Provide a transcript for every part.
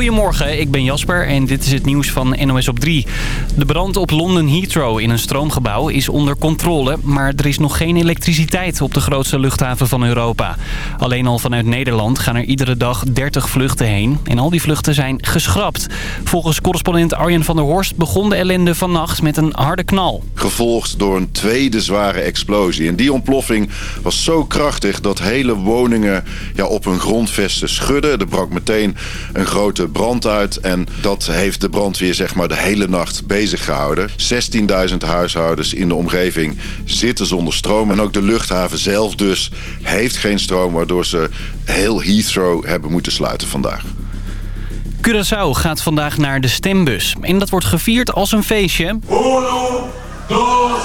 Goedemorgen, ik ben Jasper en dit is het nieuws van NOS op 3. De brand op London Heathrow in een stroomgebouw is onder controle... maar er is nog geen elektriciteit op de grootste luchthaven van Europa. Alleen al vanuit Nederland gaan er iedere dag 30 vluchten heen. En al die vluchten zijn geschrapt. Volgens correspondent Arjen van der Horst begon de ellende vannacht met een harde knal. Gevolgd door een tweede zware explosie. En die ontploffing was zo krachtig dat hele woningen ja, op hun grondvesten schudden. Er brak meteen een grote brand uit. En dat heeft de brandweer zeg maar de hele nacht bezig gehouden. 16.000 huishoudens in de omgeving zitten zonder stroom. En ook de luchthaven zelf dus heeft geen stroom... waardoor ze heel Heathrow hebben moeten sluiten vandaag. Curaçao gaat vandaag naar de stembus. En dat wordt gevierd als een feestje. Uno, dos,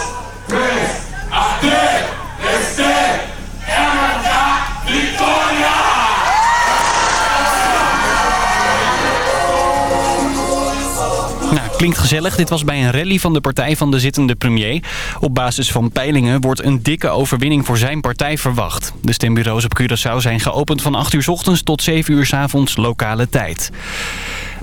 klinkt gezellig. Dit was bij een rally van de partij van de zittende premier. Op basis van peilingen wordt een dikke overwinning voor zijn partij verwacht. De stembureaus op Curaçao zijn geopend van 8 uur s ochtends tot 7 uur s avonds lokale tijd.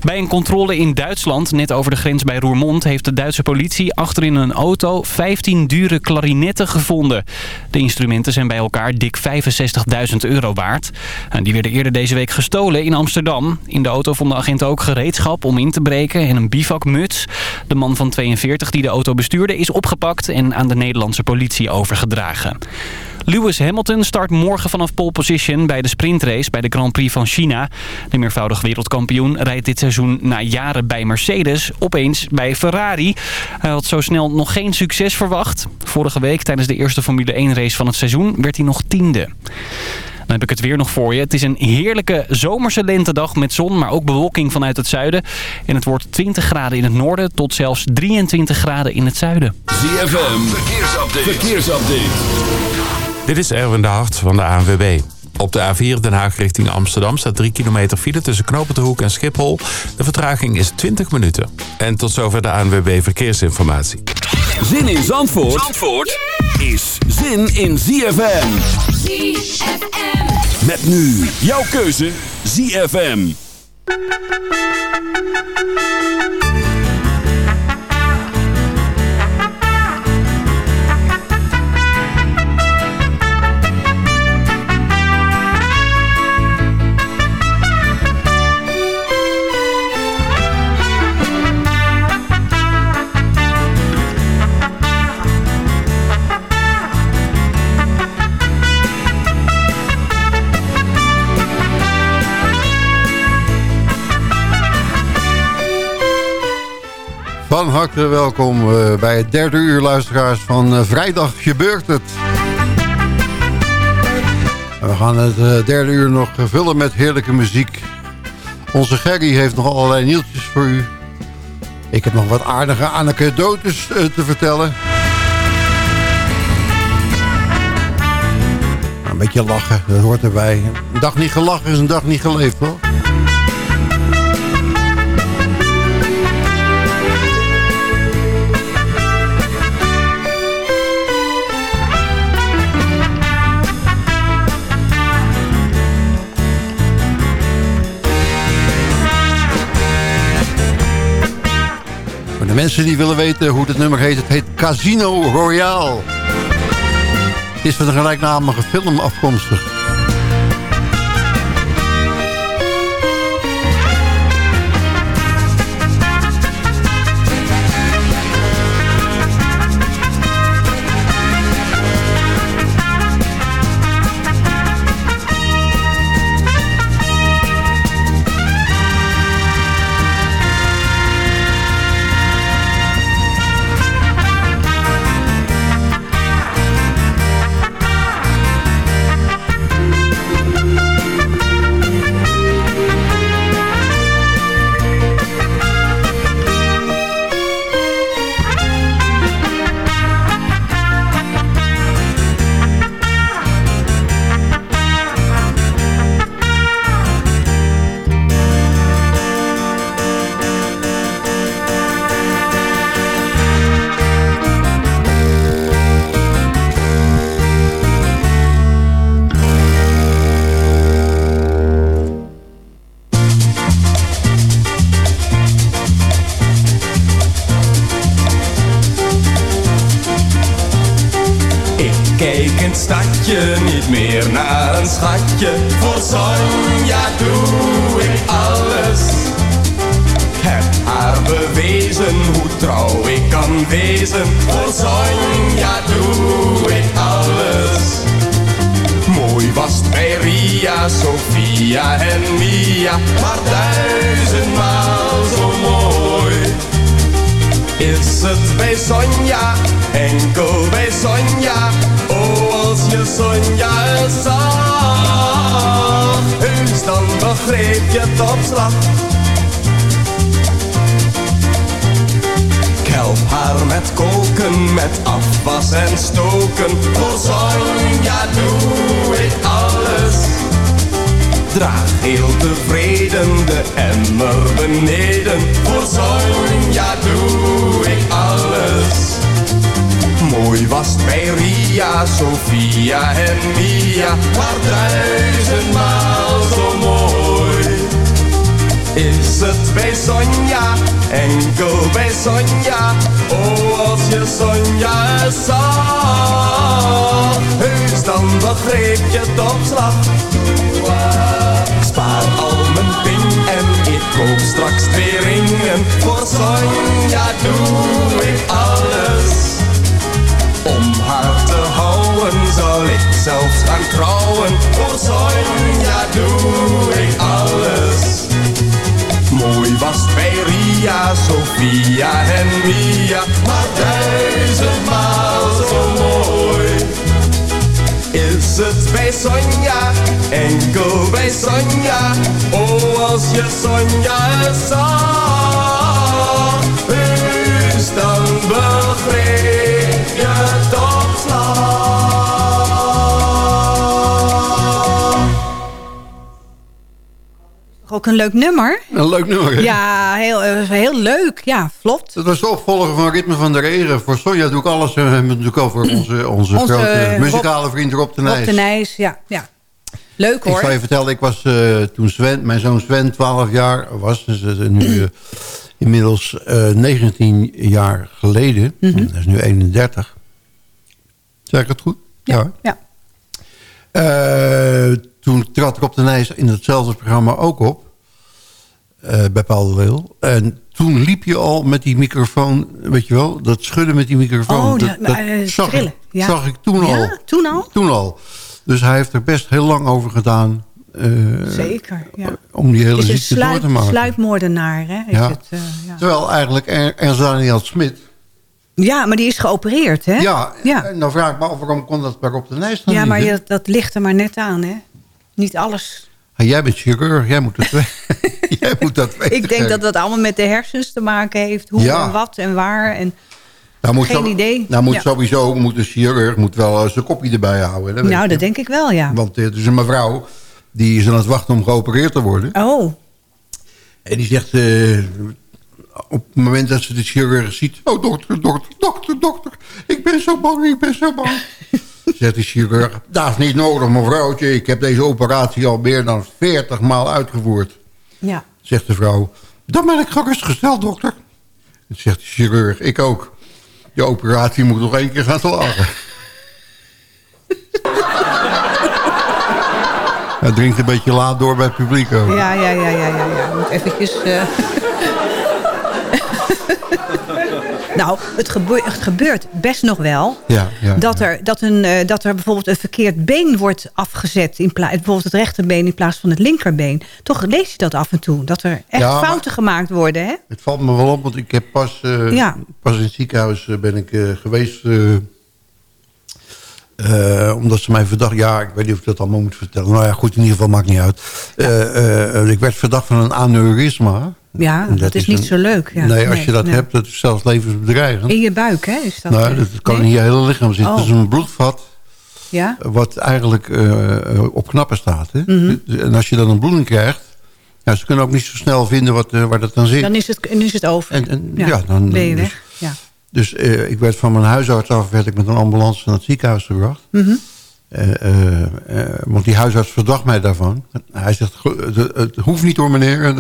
Bij een controle in Duitsland, net over de grens bij Roermond... heeft de Duitse politie achterin een auto 15 dure klarinetten gevonden. De instrumenten zijn bij elkaar dik 65.000 euro waard. En die werden eerder deze week gestolen in Amsterdam. In de auto vonden agenten ook gereedschap om in te breken en een bivakmuts. De man van 42 die de auto bestuurde is opgepakt en aan de Nederlandse politie overgedragen. Lewis Hamilton start morgen vanaf pole position bij de sprintrace bij de Grand Prix van China. De meervoudig wereldkampioen rijdt dit seizoen na jaren bij Mercedes opeens bij Ferrari. Hij had zo snel nog geen succes verwacht. Vorige week tijdens de eerste Formule 1 race van het seizoen werd hij nog tiende. Dan heb ik het weer nog voor je. Het is een heerlijke zomerse lentedag met zon, maar ook bewolking vanuit het zuiden. En het wordt 20 graden in het noorden tot zelfs 23 graden in het zuiden. ZFM, verkeersupdate. verkeersupdate. Dit is Erwin de Hart van de ANWB. Op de A4 Den Haag richting Amsterdam staat 3 kilometer file tussen Knopen de Hoek en Schiphol. De vertraging is 20 minuten. En tot zover de ANWB Verkeersinformatie. Zin in Zandvoort, Zandvoort is zin in ZFM. ZFM. Met nu jouw keuze ZFM. Van harte welkom uh, bij het derde uur luisteraars van uh, Vrijdag gebeurt het. We gaan het uh, derde uur nog vullen met heerlijke muziek. Onze Gerry heeft nog allerlei nieuwtjes voor u. Ik heb nog wat aardige anekdotes te vertellen. Een beetje lachen, dat hoort erbij. Een dag niet gelachen is een dag niet geleefd, hoor. De mensen die willen weten hoe het nummer heet, het heet Casino Royale. Het is van een gelijknamige film afkomstig. Enkel bij Sonja, oh als je Sonja zag. Heus dan begreep je het op slag. Haar met koken, met afwas en stoken. Voor Sonja doe ik alles. Draag heel tevreden de emmer beneden. Voor Sonja doe ik alles. Mooi was bij Ria, Sofia en Mia, maar duizendmaal zo mooi. Is het bij Sonja, enkel bij Sonja, oh als je Sonja zag. Heus dan begreep je het op slag. Spaar al mijn ping en ik koop straks twee ringen. Voor Sonja doe ik alles. Zal ik zelfs gaan trouwen. Voor Sonja doe ik alles. Mooi was bij Ria, Sofia en Mia, maar duizendmaal zo mooi. Is het bij Sonja, enkel bij Sonja, oh als je Sonja zag. Heus dan begreep Ook een leuk nummer. Een leuk nummer, hè? Ja, heel, eh, heel leuk. Ja, vlot. Dat was de opvolger van Ritme van de Regen. Voor Sonja doe ik alles. En we hebben natuurlijk over onze, onze, Onze, grote eh, muzikale vriend Rob de Nijs. Op de Nijs, ja. ja. Leuk Ik hoor. zal je vertellen, ik was eh, toen Sven, mijn zoon Sven 12 jaar was. Dus is nu eh, inmiddels eh 19 jaar geleden. Mhm. Dat is nu 31. Zeg ik het goed? Ja. Ja. Eh, toen trad Rob de Nijs in hetzelfde programma ook op. eh, bij Paul de Leeuw. En toen liep je al met die microfoon, weet je wel, dat schudden met die microfoon. Oh, dat, dat- dat eh, zag, trillen, ik, ja. zag ik toen Ja, al. toen al? Toen al. Dus hij heeft er best heel lang over gedaan. eh, Zeker, ja. Om die hele ziekte door te maken. sluipmoordenaar, hè? Is Ja. Het, ja. Terwijl eigenlijk er, er Daniel Smit... ja, maar die is geopereerd, hè? Ja, ja. en dan vraag ik me af waarom kon dat bij Rob de Nijs dan Ja, maar je, dat ligt er maar net aan, hè? Niet alles. Ah, jij bent chirurg, jij moet dat, we- jij moet dat weten. Ik denk dat dat allemaal met de hersens te maken heeft. Hoe Ja. en wat en waar. En, Nou, moet geen zo- idee. Nou moet Ja. sowieso moet een chirurg moet wel eh, zijn kopje erbij houden. Dat nou, je. dat denk ik wel, ja. Want eh, er is een mevrouw, die is aan het wachten om geopereerd te worden. Oh, En die zegt, eh, op het moment dat ze de chirurg ziet... Oh, dokter, dokter, dokter, dokter. Ik ben zo bang, ik ben zo bang. zegt de chirurg, dat is niet nodig, mevrouwtje. Ik heb deze operatie al meer dan 40 maal uitgevoerd. ja. Zegt de vrouw, dan ben ik gerustgesteld, dokter. En zegt de chirurg, ik ook. Je operatie moet nog één keer gaan slagen. Hij drinkt een beetje laat door bij het publiek ook. Ja, ja, ja, ja, ja. ja. Moet eventjes... eh. nou, het, gebe- het gebeurt best nog wel... Ja, ja, dat, er, dat, een, eh, dat er bijvoorbeeld een verkeerd been wordt afgezet. In bijvoorbeeld het rechterbeen in plaats van het linkerbeen. Toch lees je dat af en toe. Dat er echt Ja, fouten gemaakt worden. Hè? Het valt me wel op, want ik heb pas, eh, pas in het ziekenhuis eh, ben ik geweest... omdat ze mij verdacht... Ja, ik weet niet of ik dat allemaal moet vertellen. Nou ja, goed, in ieder geval maakt niet uit. Ik werd verdacht van een aneurysma. Ja, dat, is, niet een- zo leuk. Ja. nee, als Nee, je dat nee. hebt, dat is zelfs levensbedreigend. In je buik, hè? Is dat, nou, eh, dat kan nee? in je hele lichaam zitten. Oh. Het is een bloedvat Ja? wat eigenlijk eh, op knappen staat. Hè? Mhm. En als je dan een bloeding krijgt... Ja, ze kunnen ook niet zo snel vinden wat, waar dat dan zit. Dan is het, dan is het over. En- en- ja, dan- ben je dus- weg. Ja. Dus ik werd van mijn huisarts af werd ik met een ambulance naar het ziekenhuis gebracht. Mhm. Want die huisarts verdacht mij daarvan. Hij zegt, "Go- het, het hoeft niet hoor meneer.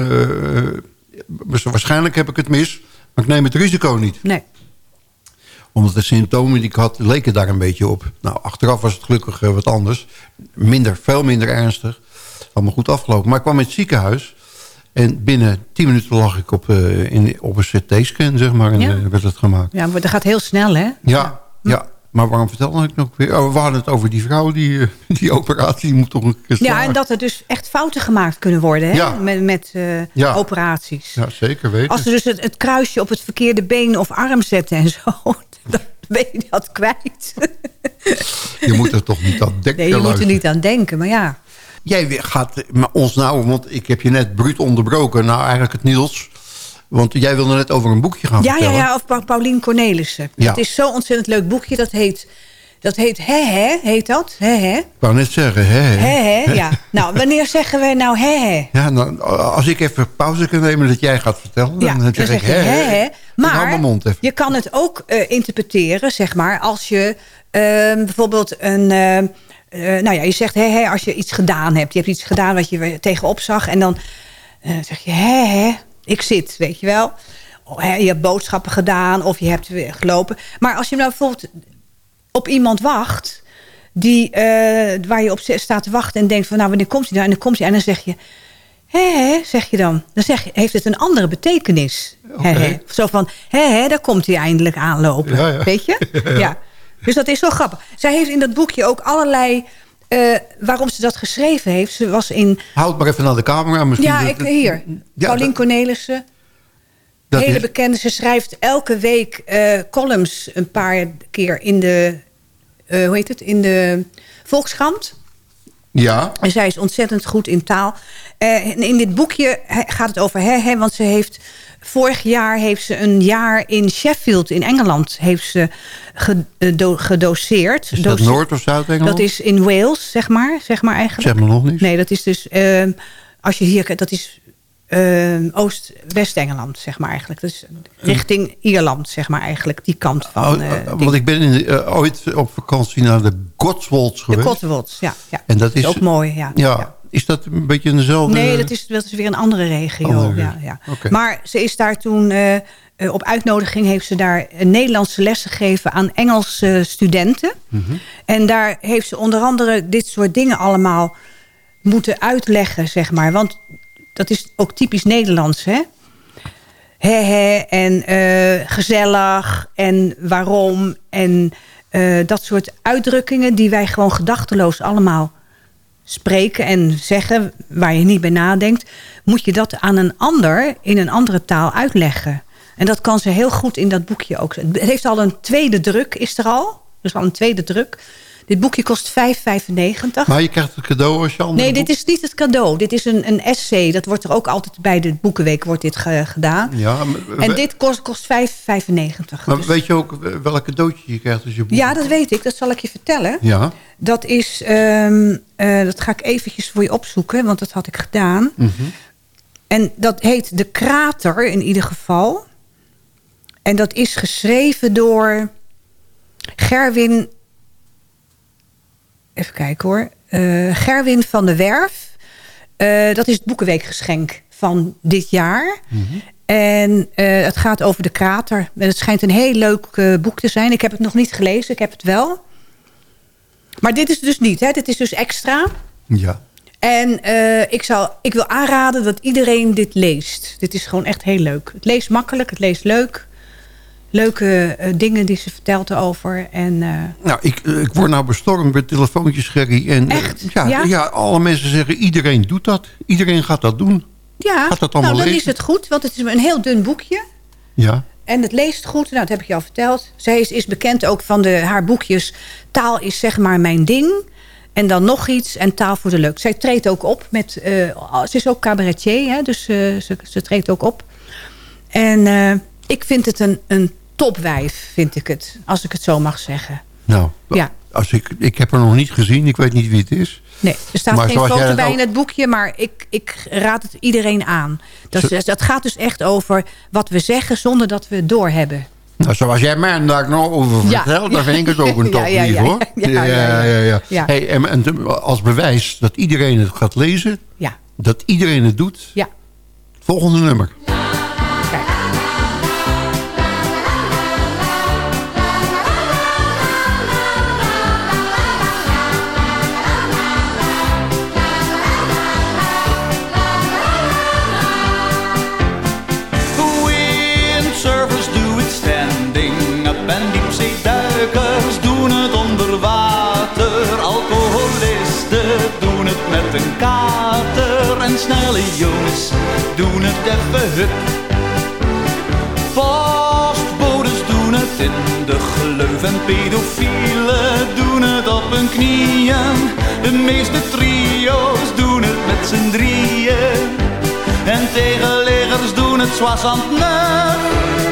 Waarschijnlijk heb ik het mis. Maar ik neem het risico niet. Nee. Omdat de symptomen die ik had, leken daar een beetje op. Nou, achteraf was het gelukkig eh, wat anders. Minder, veel minder ernstig. Allemaal goed afgelopen. Maar ik kwam in het ziekenhuis. En binnen 10 minuten lag ik op, eh, in, op een CT-scan, zeg maar. En Ja. eh, werd het gemaakt. Ja, maar dat gaat heel snel, hè? Ja, ja. Maar waarom vertelde ik nog weer? Oh, we hadden het over die vrouw, die, eh, die operatie. Die moet toch een keer Ja, en dat er dus echt fouten gemaakt kunnen worden, hè? Ja. Met, met eh, Ja. operaties. Ja, zeker weten. Als ze dus het, het kruisje op het verkeerde been of arm zetten en zo... dan ben je dat kwijt. Je moet er toch niet aan denken. Nee, je moet er niet aan denken, maar ja. Jij gaat eh, maar ons nou, want ik heb je net bruut onderbroken. Nou, eigenlijk het Niels. Want jij wilde net over een boekje gaan Ja, ja, vertellen. ja, of Pa- Paulien Cornelissen. Ja. Dat is zo'n ontzettend leuk boekje. Dat heet, dat heet Hè Hè, heet dat? Hè Hè? Ik wou net zeggen, hè? hè. Hè Hè, ja. Nou, wanneer zeggen wij nou Hè Hè? Ja, nou, als ik even pauze kan nemen dat jij gaat vertellen, Ja, dan zeg hè. Ik hou Maar mijn mond even. je kan het ook eh, interpreteren, zeg maar, als je ehm, bijvoorbeeld een... eh, eh, nou ja, je zegt hè, hè, als je iets gedaan hebt. Je hebt iets gedaan wat je tegenop zag. En dan eh, zeg je hè, hè, ik zit, weet je wel. Oh, je hebt boodschappen gedaan of je hebt weer gelopen. Maar als je nou bijvoorbeeld op iemand wacht... Die, eh, waar je op staat te wachten en denkt van... nou, wanneer komt hij nou? En dan komt hij en dan zeg je... Hé, zeg je dan. Dan zeg je, heeft het een andere betekenis. Hè. Zo van, hé, daar komt hij eindelijk aanlopen. Ja, ja. Weet je? Ja. Dus dat is wel grappig. Zij heeft in dat boekje ook allerlei... eh, waarom ze dat geschreven heeft. Ze was in... Houd maar even naar de camera. Misschien Ja, ik, hier. Ja, Paulien Cornelissen. hele is- bekende. Ze schrijft elke week eh, columns een paar keer in de... eh, hoe heet het? In de Volkskrant. Ja, En zij is ontzettend goed in taal. En in dit boekje gaat het over hè, hè, want ze heeft... Vorig jaar heeft ze een jaar in Sheffield in Engeland heeft ze gedo- gedoseerd. is dat Noord- of Zuid-Engeland? Dat is in Wales, zeg maar, zeg maar eigenlijk. Zeg maar nog niet. Nee, dat is dus... ehm, als je hier kijkt, dat is ehm, Oost-West-Engeland, zeg maar eigenlijk. Dus richting Ierland, zeg maar eigenlijk. Die kant van Oh, eh, eh, want ik ben in de- eh, ooit op vakantie naar de Cotswolds de geweest. Cotswolds. Ja, ja. En dat is, ook mooi, ja. Ja, ja. Is dat een beetje in dezelfde... Nee, dat is, dat is weer een andere regio. Andere ja, ja. Maar ze is daar toen... eh, eh, op uitnodiging heeft ze daar een Nederlandse lessen gegeven aan Engelse studenten. Mhm. En daar heeft ze onder andere dit soort dingen allemaal moeten uitleggen, zeg maar. Want dat is ook typisch Nederlands, hè? Hè, en eh, gezellig en waarom. En eh, dat soort uitdrukkingen die wij gewoon gedachteloos allemaal spreken en zeggen... waar je niet bij nadenkt... moet je dat aan een ander in een andere taal uitleggen. En dat kan ze heel goed in dat boekje ook. Het heeft al een tweede druk, is er al. Dus al een tweede druk. Dit boekje kost 5,95. Maar je krijgt het cadeau als je andere Nee, dit is niet het cadeau. Dit is een, een essay. Dat wordt er ook altijd bij de Boekenweek wordt dit ge- gedaan. Ja, maar, En dit kost, kost 5,95. maar Dus- weet je ook welk cadeautje je krijgt als je boek... ja, dat weet ik. Dat zal ik je vertellen. Ja, Dat is, ehm, eh, dat ga ik eventjes voor je opzoeken, want dat had ik gedaan. Mhm. En dat heet De Krater in ieder geval. En dat is geschreven door Gerwin... Even kijken hoor. Eh, Gerwin van de Werf. Eh, dat is het Boekenweekgeschenk van dit jaar. En eh, het gaat over de krater. En het schijnt een heel leuk boek te zijn. Ik heb het nog niet gelezen, ik heb het wel. Maar dit is dus niet, hè? dit is dus extra. ja. En ik, zal, ik wil aanraden dat iedereen dit leest. Dit is gewoon echt heel leuk. Het leest makkelijk, het leest leuk. Leuke eh, dingen die ze vertelt erover. En, eh, Nou, ik, eh, ik word nou bestormd met telefoontjes, Gerry. En, Echt? ja, Ja? ja? alle mensen zeggen, iedereen doet dat. Iedereen gaat dat doen. ja, Gaat dat allemaal nou, dan lezen? is het goed. Want het is een heel dun boekje. Ja, En het leest goed. Nou, dat heb ik je al verteld. Zij is, is bekend ook van de, haar boekjes. Taal is zeg maar mijn ding. En dan nog iets. En taal voor de leuk. Zij treedt ook op met... eh, ze is ook cabaretier. Hè, dus ze, ze treedt ook op. En ik vind het een, een topwijf, vind ik het. Als ik het zo mag zeggen. nou, Ja. als ik, ik heb haar nog niet gezien. Ik weet niet wie het is. Nee, er staat Maar geen foto bij ook- in het boekje, maar ik, ik raad het iedereen aan. Dat, Zo- dat gaat dus echt over wat we zeggen zonder dat we het doorhebben. Nou, zoals jij mij daar nog over Ja. vertelt, dan vind ik het ook een toplief, ja, ja, hoor. ja, ja, ja. Hey, en, en als bewijs dat iedereen het gaat lezen, Ja, dat iedereen het doet, ja. volgende nummer. Postbodes doen het even hup. Postbodes doen het in de gleuf en pedofielen doen het op hun knieën. De meeste trio's doen het met z'n drieën. En tegenleggers doen het zwassantner. Ja,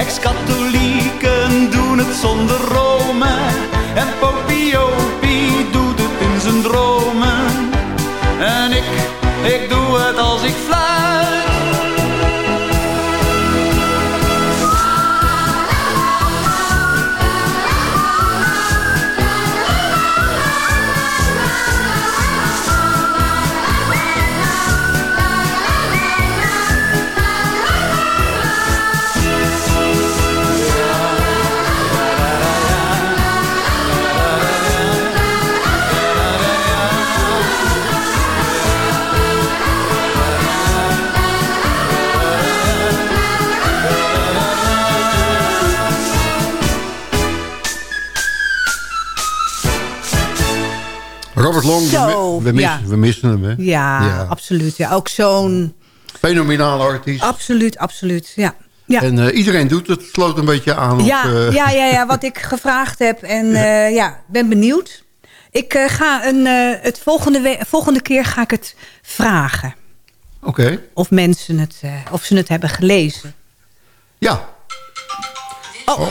Ex-katholieken doen het zonder Robert Long, we, Zo, we, missen, ja. we missen hem, hè? Ja, Ja. absoluut. Ja. Ook zo'n... Fenomenale artiest. Absoluut, absoluut. Ja. Ja. En eh, iedereen doet het. Sloot een beetje aan Ja, op... eh, ja, ja, ja, wat ik gevraagd heb. En eh, ja, ben benieuwd. Ik ga een, het volgende, volgende keer ga ik het vragen. Oké, Of mensen het, of ze het hebben gelezen. ja. Oh,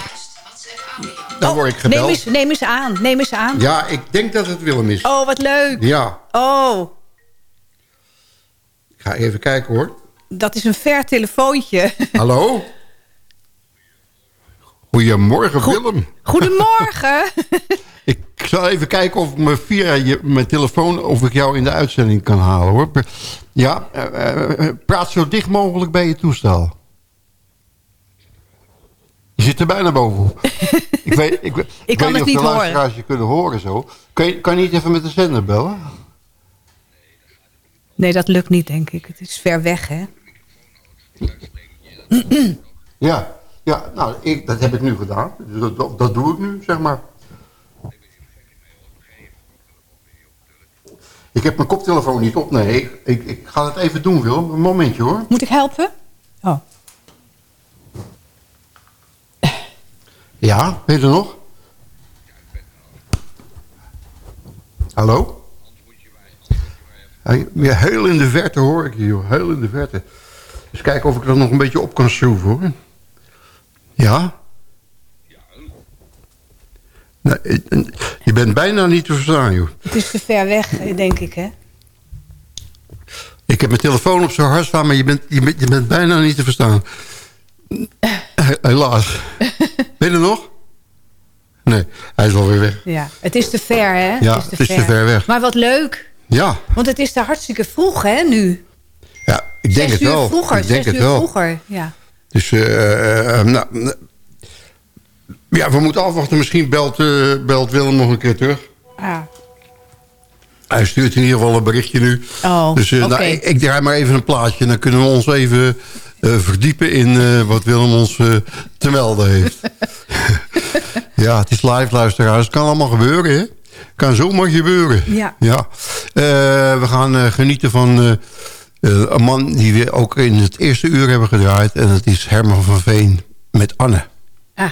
Dan word ik neem eens, neem eens aan, neem eens aan. Ja, ik denk dat het Willem is. Oh, wat leuk. Ja, Oh, ik ga even kijken hoor. dat is een ver telefoontje. Hallo? Goedemorgen Willem. Goedemorgen. Ik zal even kijken of ik me via je, mijn telefoon... of ik jou in de uitzending kan halen hoor. Ja, eh, eh, praat zo dicht mogelijk bij je toestel. Je zit er bijna bovenop. ik weet, ik, weet- ik kan weet het niet niet of de luisteraars je kunnen horen zo. Kan je, kan je niet even met de zender bellen? Nee, dat lukt niet, denk ik. Het is ver weg, hè? Ja, ja nou, ik, dat heb ik nu gedaan. Dus dat, dat, dat doe ik nu, zeg maar. Ik heb mijn koptelefoon niet op, nee. Ik, ik, ik ga het even doen, Willem. Een momentje, hoor. Moet ik helpen? Oh. Ja, ben je er nog? Hallo? Ja, heel in de verte hoor ik je, joh. Heel in de verte. Dus kijken of ik dat nog een beetje op kan schroeven, hoor. Ja? Eh, je bent bijna niet te verstaan, joh. Het is te ver weg, denk ik, hè? Ik heb mijn telefoon op zo hard staan, maar je bent, je bent, je bent bijna niet te verstaan. He- Helaas. Ben je nog? Nee, hij is alweer weg. Ja, het is te ver, hè? Ja, het is te ver weg. Maar wat leuk. Ja, Want het is daar hartstikke vroeg, hè, nu? ja ik denk zes het uur wel. vroeger, ik denk zes het uur wel. vroeger, ja. Dus, eh, eh, nou, ja, we moeten afwachten. Misschien belt, belt Willem nog een keer terug. Ah. Hij stuurt in ieder geval een berichtje nu. Oh, dus nou, ik, ik draai maar even een plaatje. Dan kunnen we ons even verdiepen in eh, wat Willem ons eh, te melden heeft. ja, het is live luisteraars. Het kan allemaal gebeuren, hè? Kan zomaar gebeuren. Ja. ja. Eh, we gaan eh, genieten van eh, eh, een man die we ook in het eerste uur hebben gedraaid. En dat is Herman van Veen met Anne. Ah.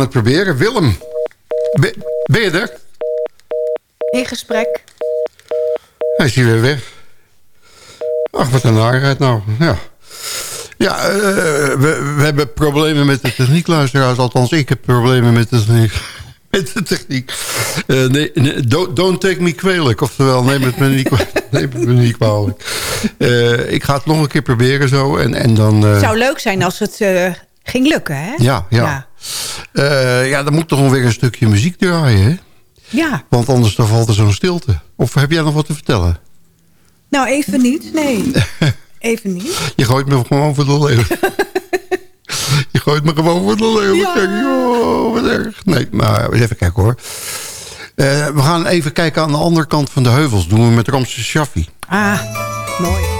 gaan het proberen. Willem, ben, je er? In gesprek. Hij is hier weer weg. Ach, wat een narigheid nou. Ja, ja eh, we, we hebben problemen met de techniek, luisteraars. Althans, ik heb problemen met de techniek. Met de techniek. Eh, nee, nee, don't, don't take me kwalijk. Oftewel, neem het me niet, kwa- neem het me niet kwalijk. Eh, ik ga het nog een keer proberen zo. En, en dan... Het zou leuk zijn als het ging lukken, hè? ja, ja. Ja. Ja, dan moet toch nog weer een stukje muziek draaien, hè? Ja. Want anders dan valt er zo'n stilte. Of heb jij nog wat te vertellen? Nou, even niet. Nee. Even niet. Je gooit me gewoon voor de leeuw. Je gooit me gewoon voor de leeuw. Ja. Denk? Oh, wat erg. Nee, maar even kijken hoor. Eh, we gaan even kijken aan de andere kant van de heuvels. Doen we met Ramses Shaffi. Ah, mooi.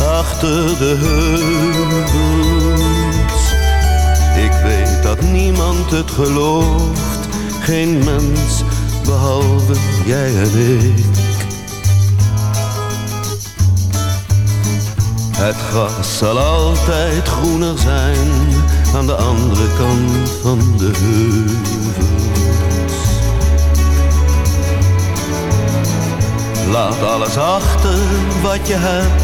achter de heuvels. niemand het gelooft. Geen mens behalve jij en ik. Het gras zal altijd groener zijn aan de andere kant van de heuvels. Laat alles achter wat je hebt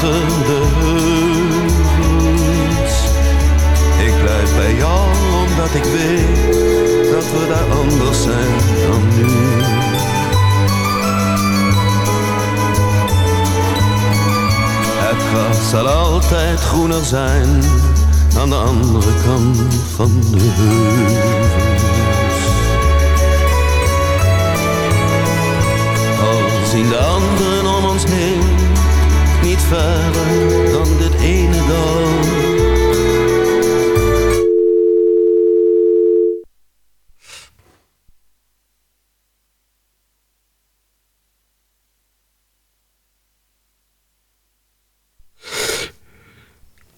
Ik blijf bij jou omdat ik weet dat we daar anders zijn dan nu. Het gras zal altijd groener zijn aan de andere kant van de heuvels. Al zien de anderen om ons heen verder dan dit ene dal.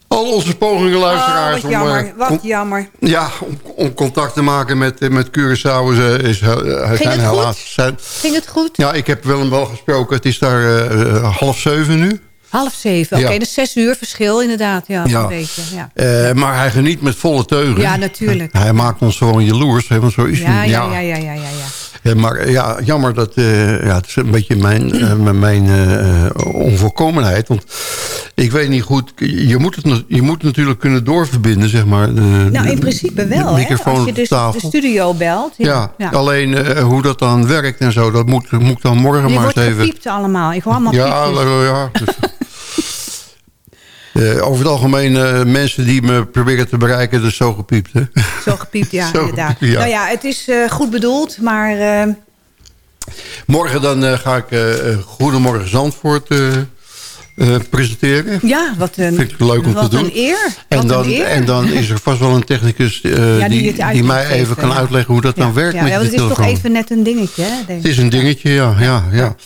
Al onze pogingen luisteraars Oh, wat om, jammer, eh, wat con- jammer. ja, om, om contact te maken met, eh, met Curaçao is, is, eh, zijn het goed? helaas... Zijn, Ging het goed? ja, ik heb Willem wel gesproken. Het is daar half zeven nu. Half zeven. Oké, Ja. dus zes uur verschil inderdaad. Ja, een beetje. Ja, Eh, maar hij geniet met volle teugen. ja natuurlijk. Hij maakt ons gewoon jaloers. Hè, want zo is Ja, hij. ja, ja, ja, ja, ja. maar ja, jammer dat... eh, ja, het is een beetje mijn, eh, mijn- eh, onvolkomenheid. Want ik weet niet goed... Je moet het, je moet natuurlijk kunnen doorverbinden, zeg maar. de- Nou, in principe de wel. Hè? Als je dus de studio belt. Ja, ja. alleen hoe dat dan werkt en zo... dat moet, moet ik dan morgen maar wordt eens even... gepiept allemaal. Ik hoor allemaal Ja, ja, ja. Dus, eh, over het algemeen eh, mensen die me proberen te bereiken... is zo gepiept, hè? Zo gepiept, ja, Zo inderdaad. gepiept, ja. Nou ja, het is eh, goed bedoeld, maar... Morgen dan ga ik Goedemorgen Zandvoort eh, presenteren. ja, wat een, Vind ik leuk om wat te doen. een eer. En Wat dan, een eer. en dan is er vast wel een technicus eh, Ja, die die, mij even kan uitleggen hoe dat ja, dan werkt ja, met ja, het is telefoon. toch even net een dingetje, hè? denk Het is een dingetje, ja. ja, ja.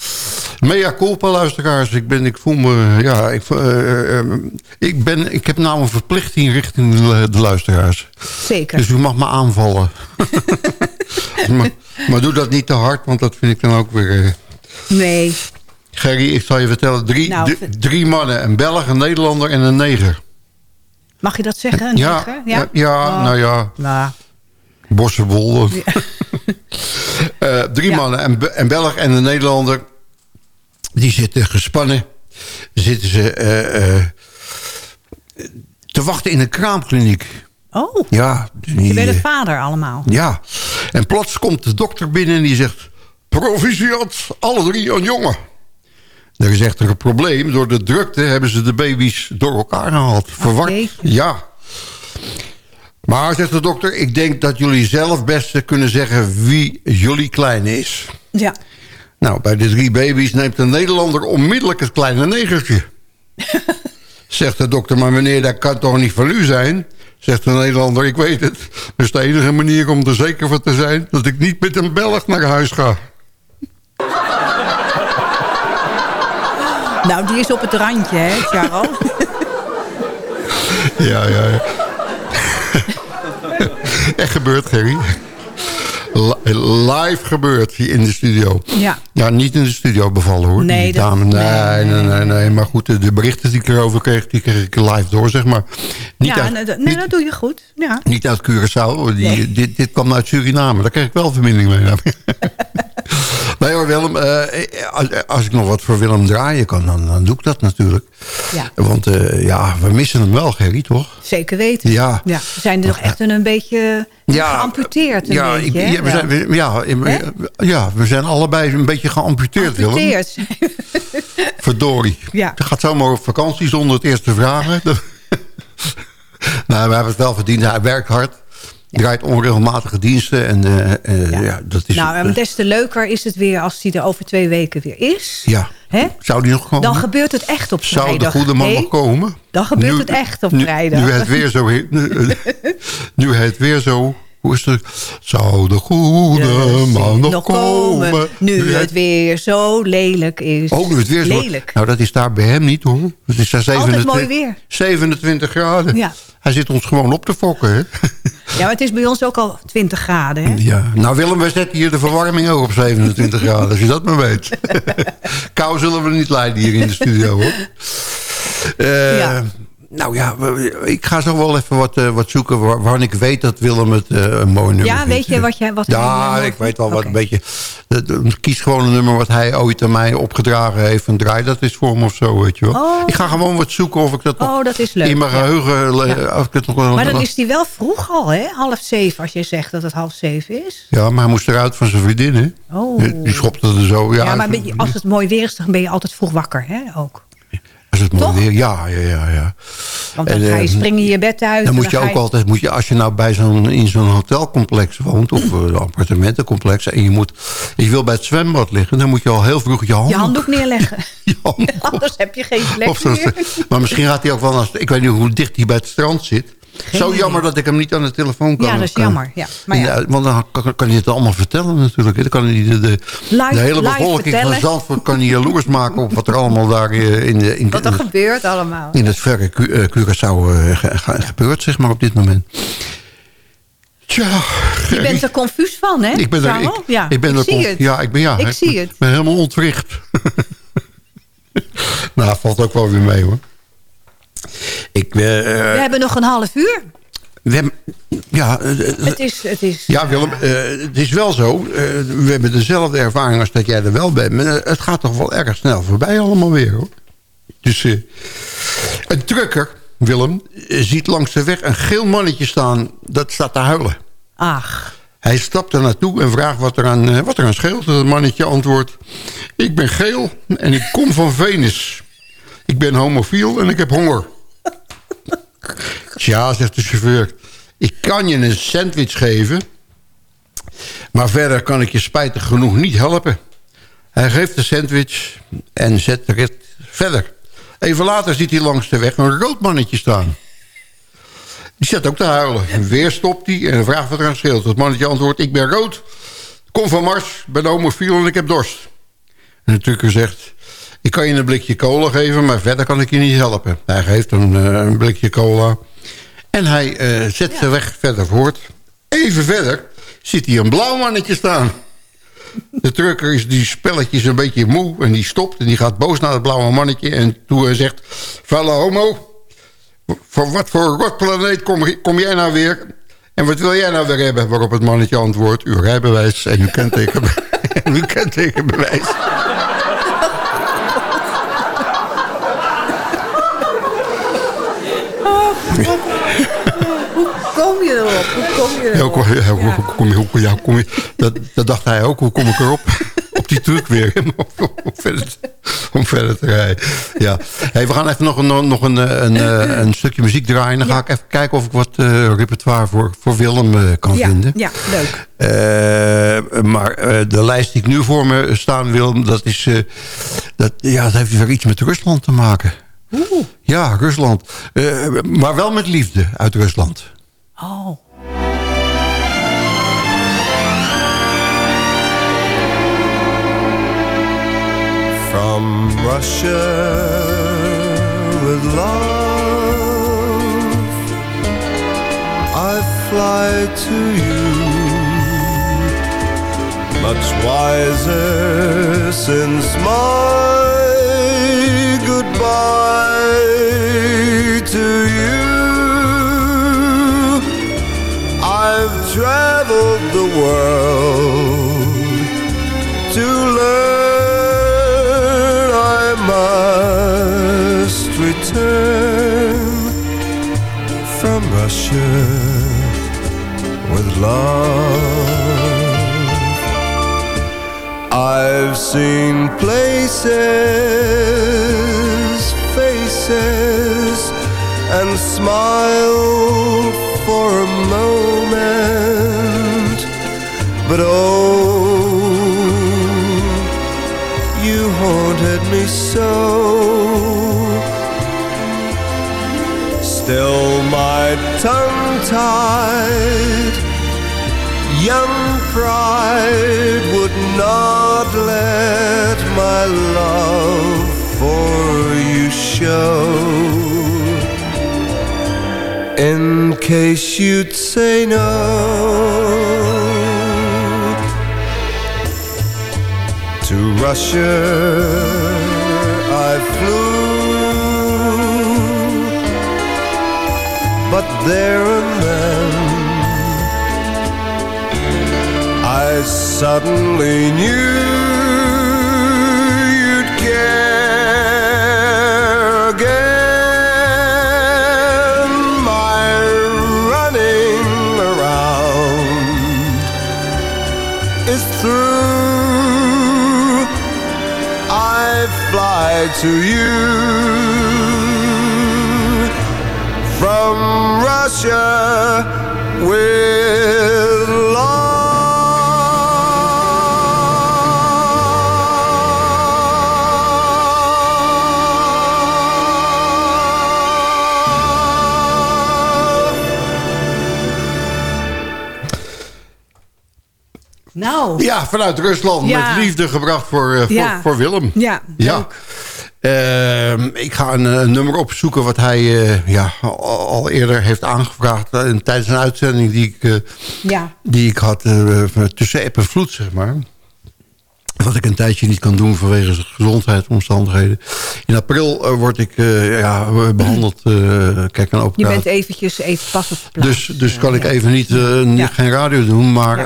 Mea culpa, luisteraars. Ik, ben, ik voel me... Ja, ik, eh, ik, ben, ik heb nou een verplichting richting de, de luisteraars. Zeker. Dus u mag me aanvallen. maar, maar doe dat niet te hard, want dat vind ik dan ook weer... Nee. Gerry, ik zal je vertellen. Drie, Nou, drie mannen. Een Belg, een Nederlander en een neger. Mag je dat zeggen? Een Ja, neger? ja, ja, Oh. nou ja. Nou, Bossenbol. Eh, drie Ja. mannen. Een, een Belg en een Nederlander. Die zitten gespannen. Zitten ze eh, eh, te wachten in een kraamkliniek. Oh, Ja, je bent eh, vader allemaal. ja. En plots komt de dokter binnen en die zegt... Proficiat, alle drie een jongen. Er is echter een probleem. Door de drukte hebben ze de baby's door elkaar gehaald. Verward. Ja. Maar, zegt de dokter, ik denk dat jullie zelf best kunnen zeggen wie jullie kleine is. Ja. Nou, bij de drie baby's neemt een Nederlander onmiddellijk het kleine negertje. Zegt de dokter, maar meneer, dat kan toch niet van u zijn? Zegt de Nederlander, ik weet het. Dat is de enige manier om er zeker van te zijn... dat ik niet met een Belg naar huis ga. Nou, die is op het randje, hè, Charles? Ja, ja, ja. Echt gebeurd, Gerry. li- live gebeurd hier in de studio. Ja. Ja, niet in de studio bevallen hoor. Nee, die dame. Nee, nee, nee, nee, nee, Maar goed, de, berichten die ik erover kreeg, die kreeg ik live door, zeg maar. Niet, ja, uit, nee, dat- nee, niet, dat doe je goed. Ja. niet uit Curaçao. Die, dit, dit kwam uit Suriname. Daar kreeg ik wel verbinding mee. nee hoor, Willem. eh, als, als ik nog wat voor Willem draaien kan, dan, dan doe ik dat natuurlijk. Ja. Want eh, ja, we missen hem wel, Gerry, toch? Zeker weten. Ja. ja. We zijn er toch echt een beetje Ja, geamputeerd. Een ja, ik- beetje, hè? ja, we zijn, we- ja, ja, we zijn allebei een beetje geamputeerd, Willem. Geamputeerd. Verdorie. Ja. Ze gaat zomaar op vakantie zonder het eerst te vragen. nou, we hebben het wel verdiend. Hij werkt hard. Draait onregelmatige diensten. En eh, eh, ja. dat is... nou, en dat- des te leuker is het weer als hij er over twee weken weer is. ja. Hè? Zou die nog komen? Dan gebeurt het echt op Zou vrijdag. de goede man nog komen? Dan gebeurt Nu- het echt op vrijdag. Nu het weer zo... Nu, nu het weer zo... Hoe is het? Zou de goede man nog, komen? Nu het weer zo lelijk is. Oh, nu het weer zo... Lelijk. Nou, dat is daar bij hem niet, hoor. Het is daar 27, mooi weer. 27 graden. Ja. Hij zit ons gewoon op te fokken, hè? Ja, maar het is bij ons ook al 20 graden. Hè? Ja. Nou, Willem, wij zetten hier de verwarming ook op 27 graden. Als je dat maar weet. Kou zullen we niet leiden hier in de studio, hoor. Eh, Ja. Nou ja, ik ga zo wel even wat, eh, wat zoeken... waar- waarvan ik weet dat Willem het eh, een mooi nummer Ja, vindt. weet je wat jij- wat Ja, ik weet wel wat een beetje... Kies gewoon een nummer wat hij ooit aan mij opgedragen heeft... en draai dat is voor hem of zo, weet je wel. Oh. Ik ga gewoon wat zoeken of ik dat Oh, dat is leuk. in mijn Ja. geheugen... eh, Of ik het nog wel- Maar dan is die wel vroeg al, hè? Half zeven, als je zegt dat het half zeven is. Ja, maar hij moest eruit van zijn vriendin, hè? Oh. Die- schopte er zo. Ja, Ja, maar je- als het mooi weer is, dan ben je altijd vroeg wakker, hè? Ook. Als het mooi Toch? weer, ja, ja, ja. ja. Want dan En, ga je eh, springen je bed uit. Dan moet je ook altijd, moet je, als je nou bij zo'n, in zo'n hotelcomplex woont... of eh, een appartementencomplex... en je, moet, je wil bij het zwembad liggen... dan moet je al heel vroeg je handdoek... je handdoek neerleggen. je handdoek op- Anders heb je geen plek meer. Maar misschien gaat hij ook wel... Als, ik weet niet hoe dicht hij bij het strand zit. Zo idee. jammer dat ik hem niet aan de telefoon kan. Ja, dat is kan- jammer. Ja. Maar ja, want dan kan, kan hij het allemaal vertellen natuurlijk. hè. Dan kan hij de, de, Live- de hele bevolking van. Zandvoort... kan hij jaloers maken op wat er allemaal daar eh, in, de, in, wat er in, gebeurt allemaal. in het verre eh, Curaçao eh, ge- ge- gebeurt, zeg maar, op dit moment. Tja, Je bent er confus van, hè? ik ben er, ik, ja, ik ben ik er zie het. Ja, ik ben, ja, Ik zie het. ben helemaal ontwricht. nou, valt ook wel weer mee, hoor. Ik, eh, We hebben nog een half uur. we hebben- ja, eh, eh, Het is... Het is ja, Willem, het is wel zo. we hebben dezelfde ervaring als dat jij er wel bent. Maar het gaat toch wel erg snel voorbij allemaal weer, hoor. Dus een trucker, Willem, ziet langs de weg een geel mannetje staan. Dat staat te huilen. Ach, Hij stapt er naartoe en vraagt wat er aan, wat er aan scheelt. Het mannetje antwoordt... Ik ben geel en ik kom van Venus. Ik ben homofiel en ik heb honger. Tja, zegt de chauffeur. Ik kan je een sandwich geven... maar verder kan ik je spijtig genoeg niet helpen. Hij geeft de sandwich en zet de rit verder. Even later ziet hij langs de weg een rood mannetje staan. Die zit ook te huilen. En weer stopt hij en vraagt wat er aan scheelt. Het mannetje antwoordt, ik ben rood, kom van Mars, ben homofiel en ik heb dorst. En de zegt, ik kan je een blikje cola geven, maar verder kan ik je niet helpen. Hij geeft hem eh, een blikje cola. En hij eh, zet zijn weg verder voort. Even verder ziet hij een blauw mannetje staan. De trucker is die spelletjes een beetje moe en die stopt... en die gaat boos naar het blauwe mannetje en toe hij zegt... Felle homo, voor wat voor rotplaneet kom, kom jij nou weer? En wat wil jij nou weer hebben? Waarop het mannetje antwoordt... uw rijbewijs en uw, kenteken, en uw kentekenbewijs. Hoe kom je erop? Hoe kom je Ja, erop? hoe, ja, hoe- kom je, hoe, ja, hoe kom je, dat, dat dacht hij ook. Hoe kom ik erop? Op die truck weer. om, verder, te- om verder te rijden. Ja. Hey, we gaan even nog een, nog een, eh, een, een, een stukje muziek draaien. Dan ga ik even kijken of ik wat eh, repertoire voor, voor Willem eh, kan Ja, vinden. ja, leuk. Eh, maar eh, de lijst die ik nu voor me staan wil... dat, is, eh, dat, ja, dat heeft weer iets met Rusland te maken. Ja, Rusland. Eh, maar wel met liefde uit Rusland. Oh. From Russia with love I fly to you much wiser since my to you. I've traveled the world to learn I must return from Russia with love. I've seen places, smiled for a moment. But oh, you haunted me so. Still my tongue tied Young pride would not let my love for you show In case you'd say no. To Russia I flew. But there and then I suddenly knew to you from Russia with love. Nou, Ja, vanuit Rusland Ja. met liefde gebracht voor, eh, voor, Ja. voor Willem. ja, Ja. Ehm, ik ga een, nummer opzoeken wat hij eh, ja, al, eerder heeft aangevraagd... eh, tijdens een uitzending die ik, eh, ja. die ik had tussen app en vloed, zeg maar. Wat ik een tijdje niet kan doen vanwege gezondheidsomstandigheden. In april word ik ja, behandeld. eh, kijk, een Je bent eventjes even pas op de plaats. Dus, dus kan ik even niet, Ja. geen radio doen, maar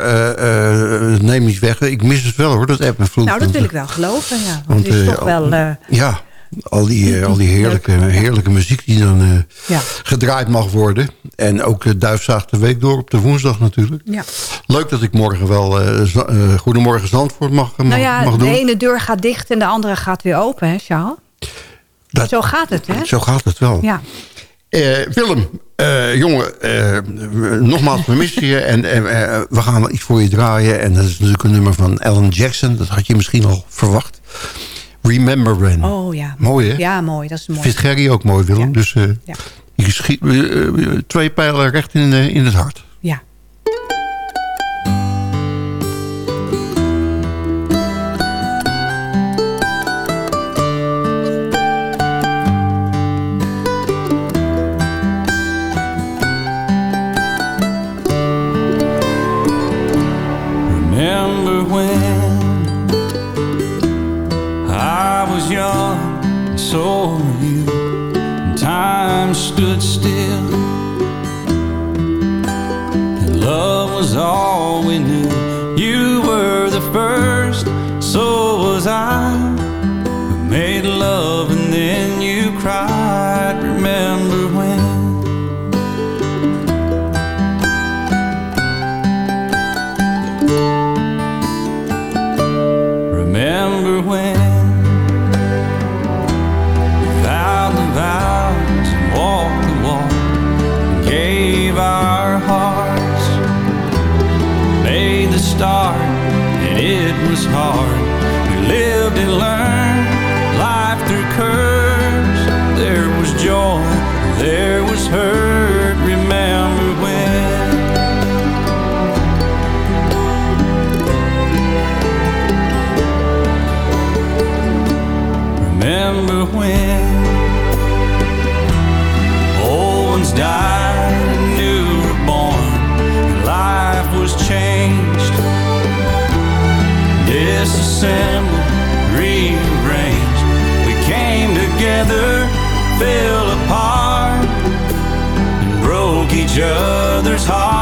neem niet weg. Ik mis het wel hoor, dat app en vloed. Nou, dat wil ik wel geloven, ja. Want het is toch wel... Ja, al die, eh, al die heerlijke, heerlijke muziek die dan eh, ja. gedraaid mag worden. En ook uh, Duifzaag de Week door op de woensdag natuurlijk. ja. Leuk dat ik morgen wel eh, eh, Goedemorgen Zandvoort mag, mag, Nou ja, mag de doen. ene deur gaat dicht en de andere gaat weer open, hè, Charles? Dat- Zo gaat het, hè? Zo gaat het wel. Ja. Eh, Willem, eh, jongen, eh, nogmaals, we missen je. En eh, eh, we gaan iets voor je draaien. En dat is natuurlijk een nummer van Alan Jackson. Dat had je misschien al verwacht. Remember When. Oh ja. Mooi, hè? Ja, mooi. Dat is mooi. Vindt Gerry ook mooi, Willem. Ja. Dus eh, Ja. je schiet eh, eh, twee pijlen recht in, in het hart. Stood still and love fell apart, and broke each other's hearts.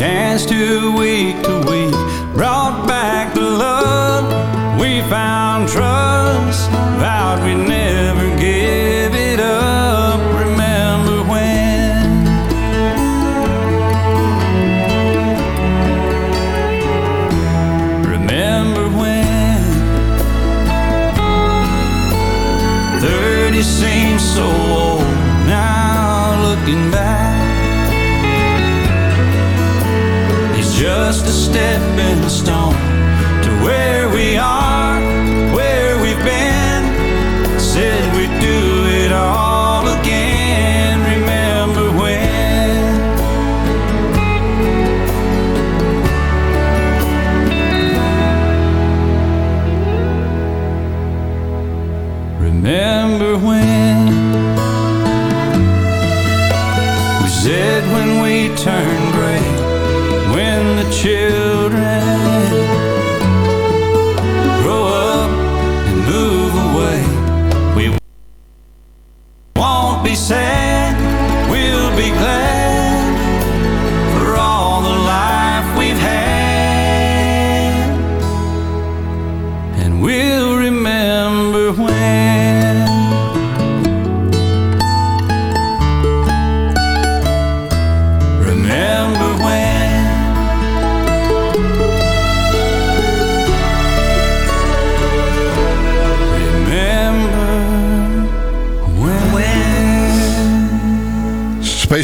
Danced to week to week, brought back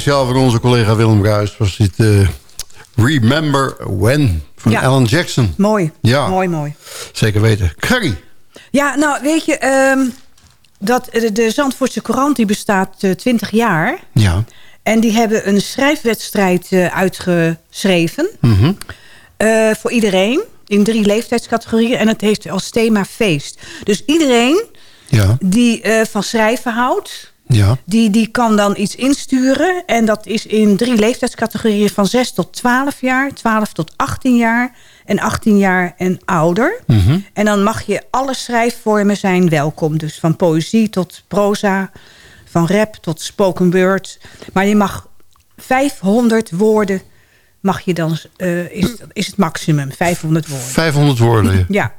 Speciaal voor onze collega Willem Ruijs was dit eh, Remember When van Ja. Alan Jackson. Mooi, Ja. mooi, mooi. Zeker weten. Carrie. Ja, nou weet je, ehm, dat, de, de Zandvoortse Courant die bestaat eh, 20 jaar. Ja. En die hebben een schrijfwedstrijd eh, uitgeschreven. Mhm. eh, voor iedereen. In drie leeftijdscategorieën. En het heeft als thema feest. Dus iedereen Ja. die eh, van schrijven houdt... Ja. Die, die kan dan iets insturen. En dat is in drie leeftijdscategorieën van 6 tot 12 jaar, 12 tot 18 jaar en 18 jaar en ouder. Mhm. En dan mag je alle schrijfvormen zijn welkom. Dus van poëzie tot proza, van rap tot spoken word. Maar je mag 500 woorden, mag je dan, eh, is, is het maximum, 500 woorden. 500 woorden. Ja.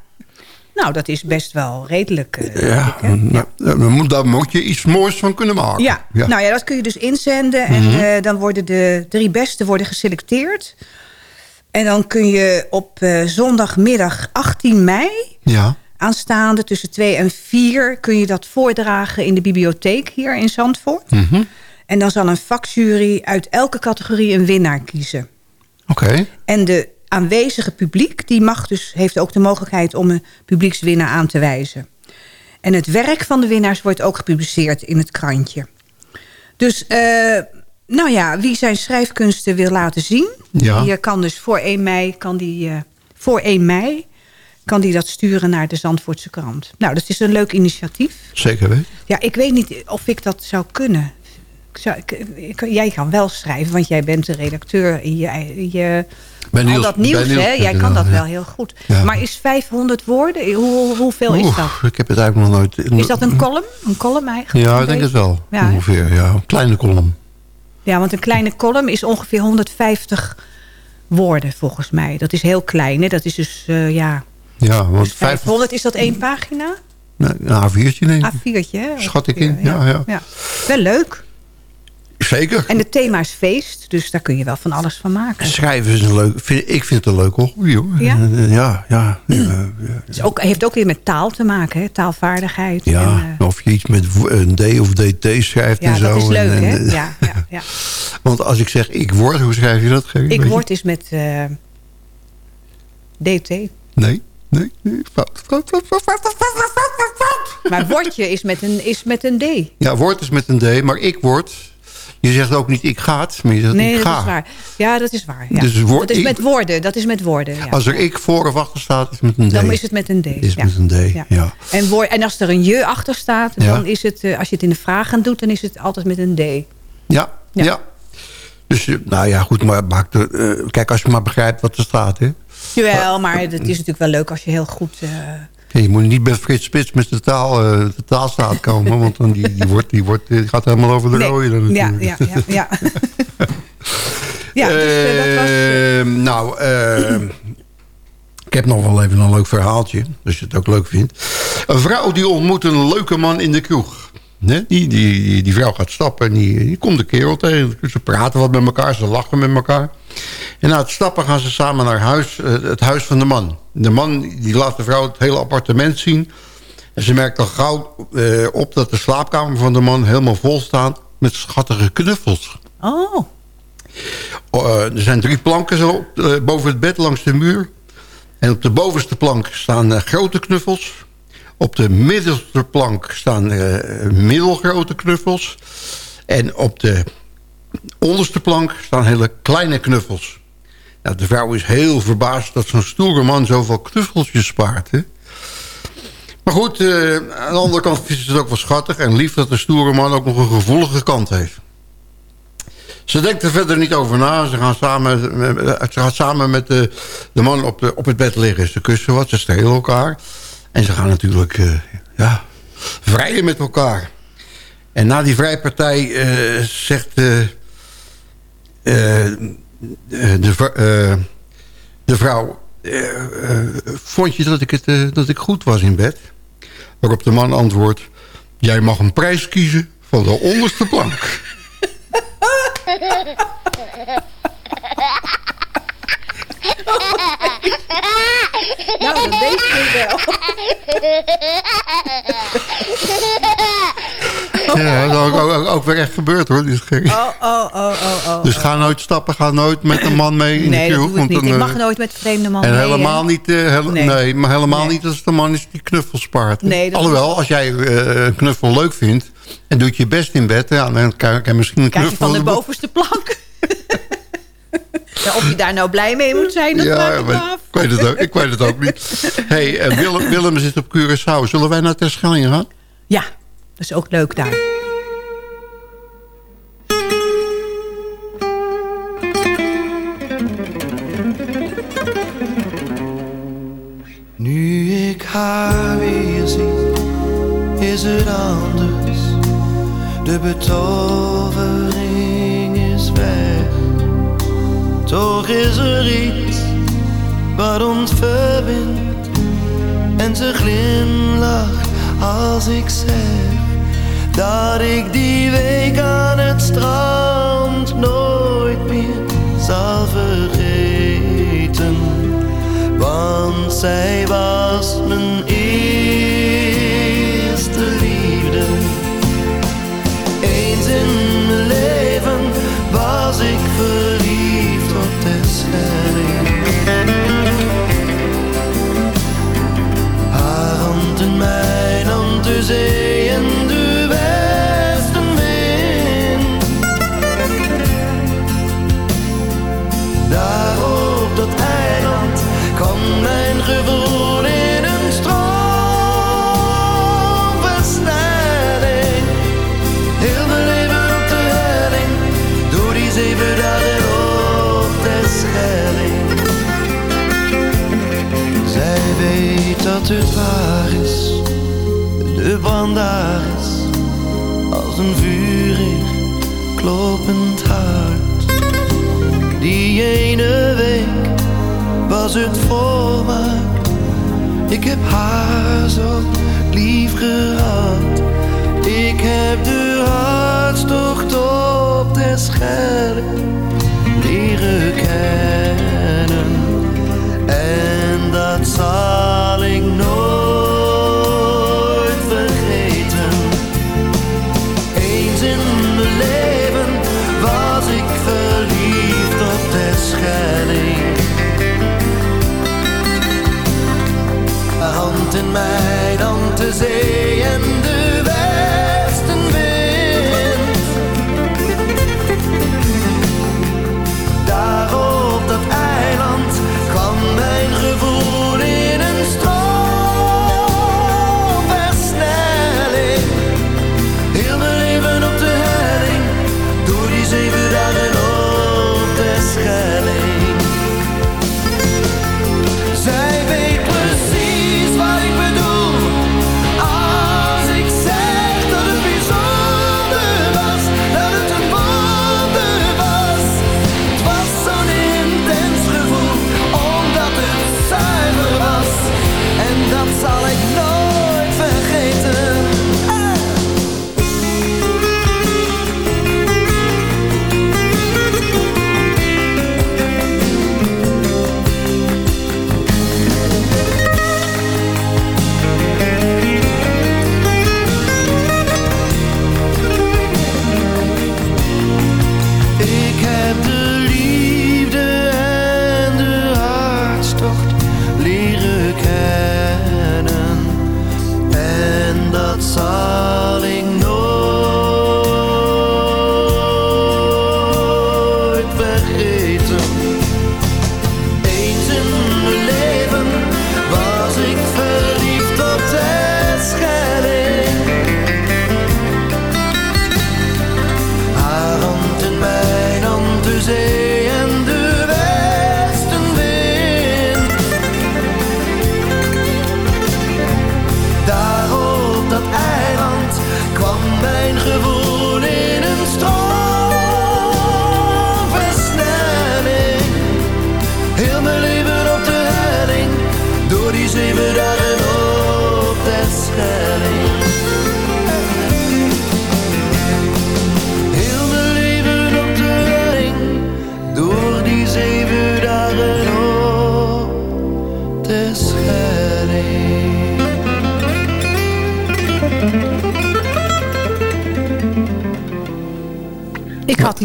Nou, dat is best wel redelijk. eh, Ja, nou, daar moet je iets moois van kunnen maken. Ja, nou ja, dat kun je dus inzenden. En Mhm. eh, dan worden de drie beste worden geselecteerd. En dan kun je op eh, zondagmiddag 18 mei... Ja. aanstaande tussen 2 en 4... kun je dat voordragen in de bibliotheek hier in Zandvoort. Mhm. En dan zal een vakjury uit elke categorie een winnaar kiezen. Oké. En de aanwezige publiek die mag dus, heeft ook de mogelijkheid... om een publiekswinnaar aan te wijzen. En het werk van de winnaars wordt ook gepubliceerd in het krantje. Dus, eh, nou ja, wie zijn schrijfkunsten wil laten zien... Ja. die eh, kan dus voor 1 mei, kan die, eh, voor 1 mei kan die dat sturen naar de Zandvoortse krant. Nou, dat is een leuk initiatief. Zeker weten. Ja, ik weet niet of ik dat zou kunnen. Ik zou, ik, ik- jij kan wel schrijven, want jij bent de redacteur. in Je, je, Bij al Niels- dat nieuws, Niels- hè? Jij kan ja, dat ja. wel heel goed. Ja. Maar is 500 woorden, hoe, hoeveel is dat? Ik heb het eigenlijk nog nooit... Is dat een column? Een column eigenlijk? Ja, ik denk het wel. Ja, ongeveer, ja. Een kleine column. ja, want een kleine column is ongeveer 150 woorden volgens mij. Dat is heel klein, hè? Dat is dus, eh, ja... Ja, want Dus vijf, 500, is dat één pagina? een A4'tje denk ik. A4'tje, hè? Schat ik in, Ongeveer, ja, ja. Wel leuk. Zeker. En het thema is feest, dus daar kun je wel van alles van maken. Schrijven is een leuk... Ik vind het een leuk hobby, hoor. Ja? Ja, ja. ja, ook, heeft ook weer met taal te maken, hè? taalvaardigheid. Ja, eh, of je iets met een D of DT schrijft en. Ja, dat is leuk, hè? Ja, ja, Want als ik zeg ik word, hoe schrijf je dat? Ik word is met eh, DT. Nee. Nee, nee, fout, fout, fout, fout, fout fout. Maar wordje is met, een, is met een D. Ja, woord is met een D, maar ik word je zegt ook niet ik gaat, maar je zegt Nee, ik dat ga. is waar. Ja, dat is waar. Ja. Dus woord- dat is met woorden. Dat is met woorden. Ja. Als er ik voor of achter staat, is het met een D. Dan is het met een D. Is ja. met een D, ja. En, woord, en als er een je achter staat, dan is het, eh, als je het in de vragen doet, dan is het altijd met een D. Ja, ja. Dus, eh, nou ja, goed, maar maakt er, eh, kijk, als je maar begrijpt wat er staat, hè. Jawel, maar het is natuurlijk wel leuk als je heel goed... Ja, je moet niet bij Frits Spits met de, taal, eh, de taalstaat komen, want dan die, die, wordt, die, wordt, die gaat helemaal over de nee. rode dan ja, natuurlijk. ja, ja, ja. ja, dus eh, dat was... eh, Eh, nou, eh, ik heb nog wel even een leuk verhaaltje, als je het ook leuk vindt. Een vrouw die ontmoet een leuke man in de kroeg. Die, die, die, die vrouw gaat stappen en die, die komt de kerel tegen. Ze praten wat met elkaar, ze lachen met elkaar. En na het stappen gaan ze samen naar huis, eh, het huis van de man. De man die laat de vrouw het hele appartement zien. En ze merkt al gauw eh, op dat de slaapkamer van de man helemaal vol staat met schattige knuffels. oh, Oh, eh, er zijn drie planken zo eh, boven het bed langs de muur. En op de bovenste plank staan grote knuffels. Op de middelste plank staan eh, middelgrote knuffels. En op de onderste plank staan hele kleine knuffels. Nou, de vrouw is heel verbaasd dat zo'n stoere man zoveel knuffeltjes spaart. Hè? Maar goed, eh, aan de andere kant is het ook wel schattig en lief dat de stoere man ook nog een gevoelige kant heeft. Ze denkt er verder niet over na. Ze gaan samen, ze gaat samen met de, de man op, op het bed liggen. Ze kussen wat, ze strelen elkaar. En ze gaan natuurlijk eh, ja, vrijen met elkaar. En na die vrijpartij eh, zegt eh, de, eh, de vrouw... vond je dat ik, het, dat ik goed was in bed? Waarop de man antwoordt... Jij mag een prijs kiezen van de onderste plank. nou, dat weet je wel. Ja, dat is ook, ook, ook weer echt gebeurd hoor. Die schrik. Oh, oh, oh, oh, oh. Dus ga nooit stappen, ga nooit met een man mee in nee, de dat kroeg. doe ik niet. dan, Ik eh, mag nooit met vreemde mannen En mee, helemaal hè. niet, eh, hel- nee. Nee. maar helemaal Nee. niet als het de man is die knuffels spaart. hè. Nee, dat Alhoewel, als jij eh, een knuffel leuk vindt en doet je best in bed, ja, dan kan je misschien een Krijg je knuffel... van de bovenste plank. ja, of je daar nou blij mee moet zijn, dat ja, af. ik, weet het ook, ik weet het ook niet. hey, eh, Willem, Willem zit op Curaçao. Zullen wij naar Terschelling gaan? Ja, dat is ook leuk daar. Nu ik haar weer zie, is het anders. De betovering is weg. Toch is er iets wat ons verbindt. En ze glimlacht als ik zeg dat ik die week aan het strand nooit meer zal vergeten. Want zij was mijn volmaakt. Ik heb haar zo lief gehad. Ik heb de hartstocht op de Schelling leren kennen. En dat zal in mijn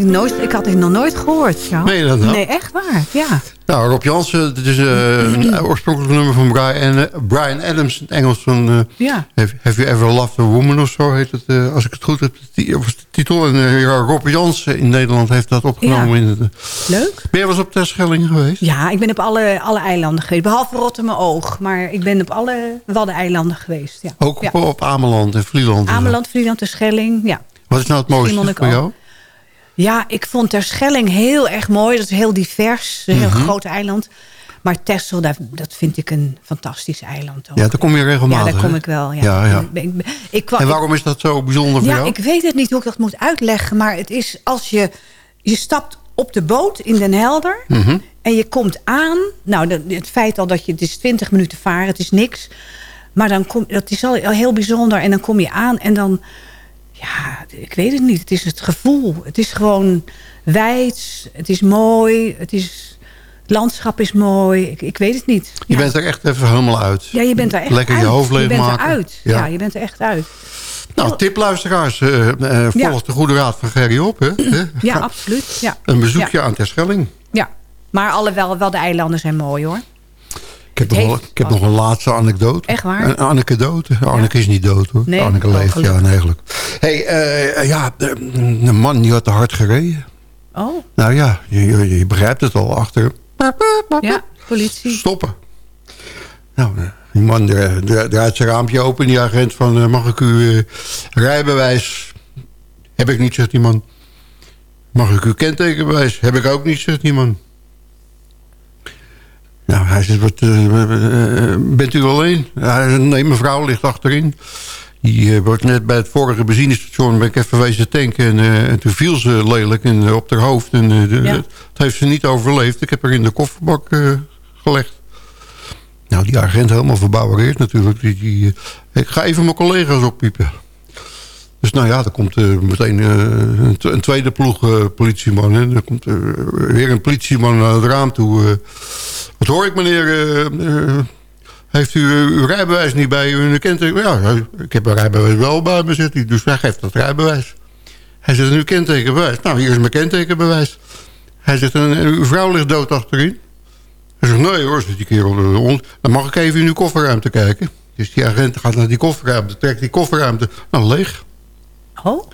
Ik nooit, ik had die nog nooit gehoord. Meen je dat nou? Nee, echt waar, ja. Nou, Rob Jansen, dit is eh, een oorspronkelijk nummer van Brian, en, eh, Brian Adams in het Engels. Van, eh, Ja. have, have You Ever Loved a Woman of zo heet het. als ik het goed heb, die, was de titel. En Rob Jansen in Nederland heeft dat opgenomen. Ja. In het. Leuk. Ben je wel eens op Terschelling geweest? Ja, ik ben op alle, alle eilanden geweest. Behalve Rotterdam-Oog. Maar ik ben op alle Waddeneilanden geweest. Ja. Ook ja. op, Ameland en Vlieland. en zo. Ameland, Vlieland, de Schelling. Ja. Wat is nou het mooiste voor jou? Ja, ik vond Terschelling heel erg mooi. Dat is heel divers. Een heel Mhm. groot eiland. Maar Texel, dat, vind ik een fantastisch eiland. Ook. Ja, daar kom je regelmatig. Ja, daar kom hè? ik wel. Ja. Ja, ja. Ik, ik, En waarom is dat zo bijzonder voor ja, jou? ik weet het niet hoe ik dat moet uitleggen. Maar het is als je... Je stapt op de boot in Den Helder. Mhm. En je komt aan. Nou, het feit al dat je... Het is 20 minuten varen. Het is niks. Maar dan kom, dat is al heel bijzonder. En dan kom je aan en dan... Ja, ik weet het niet. Het is het gevoel. Het is gewoon wijd. Het is mooi. Het is... Het landschap is mooi. Ik, ik weet het niet. Je Ja. bent er echt even helemaal uit. Ja, je bent er echt Lekker uit. je hoofd Je bent leegmaken. eruit. Ja. Ja. je bent er echt uit. Nou, tip luisteraars. eh eh, volg Ja. de goede raad van Gerry op. Hè? Ja, absoluut. Ja. Een bezoekje Ja. aan Terschelling. Ja, maar alle wel, wel de eilanden zijn mooi hoor. Ik heb, nog, heeft wel- ik heb wat. nog een laatste anekdote. Echt waar? Een Anneke dood. Anneke is niet dood hoor. Nee? Anneke leeft, ja, eigenlijk. hey, eh, ja, de- een man die had te hard gereden. Oh, Nou ja, je, je, je begrijpt het al. Achter ja, politie. stoppen. Nou, eh, die man dra- dra- draait zijn raampje open. Die agent van, eh, mag ik uw eh, rijbewijs? Heb ik niet, zegt die man. Mag ik uw kentekenbewijs? Heb ik ook niet, zegt die man. Nou, hij zegt, wat, eh, eh, bent u alleen? Nee, mijn vrouw ligt achterin. Die eh, wordt net bij het vorige benzinestation ben ik even wezen tanken. En, en toen viel ze lelijk en, op haar hoofd. En de- Ja. dat heeft ze niet overleefd. Ik heb haar in de kofferbak gelegd. Nou, die agent helemaal verbouwereerd natuurlijk. Die, die, ik ga even mijn collega's oppiepen. Dus nou ja, er komt eh, meteen eh, een, tweede ploeg eh, politieman. En er komt weer een politieman naar het raam toe. wat hoor ik meneer? heeft u uw rijbewijs niet bij u? En u kent ja, ik heb mijn rijbewijs wel bij me, hij. Dus hij geeft dat rijbewijs. Hij zegt, uw kentekenbewijs? Nou, hier is mijn kentekenbewijs. Hij zegt, uw vrouw ligt dood achterin? Hij zegt, nee hoor, zegt die kerel. eh, Dan mag ik even in uw kofferruimte kijken. Dus die agent gaat naar die kofferruimte, trekt die kofferruimte. Nou, leeg. Oh?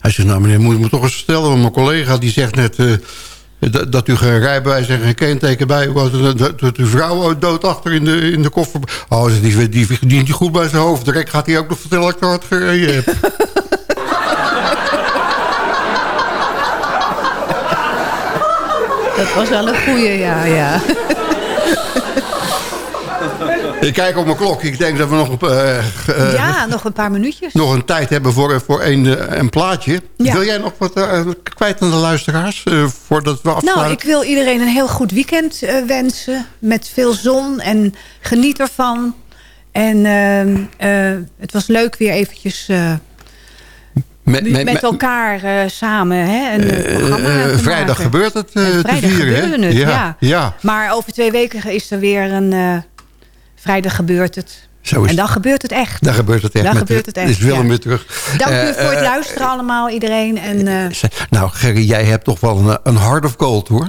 Hij zegt, nou meneer, moet ik me toch eens vertellen... want mijn collega die zegt net eh, dat, dat u geen rijbewijs en geen kenteken bij had... dat, dat, dat uw vrouw dood achter in de, in de koffer... Oh, zegt die, die verdient hij goed bij zijn hoofd. Direct gaat hij ook nog vertellen dat ik hard gereden heb. Dat was wel een goeie, ja, ja. ik kijk op mijn klok. Ik denk dat we nog, eh, eh, ja, nog een paar minuutjes. nog een tijd hebben voor, voor een, eh, een plaatje. Ja. Wil jij nog wat kwijt aan de luisteraars... voordat we afsluiten? Nou, ik wil iedereen een heel goed weekend wensen. Met veel zon en geniet ervan. En ehm, eh, het was leuk weer eventjes eh, met, met, elkaar samen hè, een programma vrijdag maken. gebeurt het eh, En te vrijdag vieren, hè? het, Ja, ja. ja. Maar over twee weken is er weer een... eh, vrijdag gebeurt het. Zo is en dan gebeurt het echt. Daar gebeurt het echt. Dan gebeurt het echt, Is Willem ja. weer terug. Dank Eh, u voor het eh, luisteren allemaal, iedereen. En, eh, Nou, Gerry, jij hebt toch wel een, een of gold, hoor.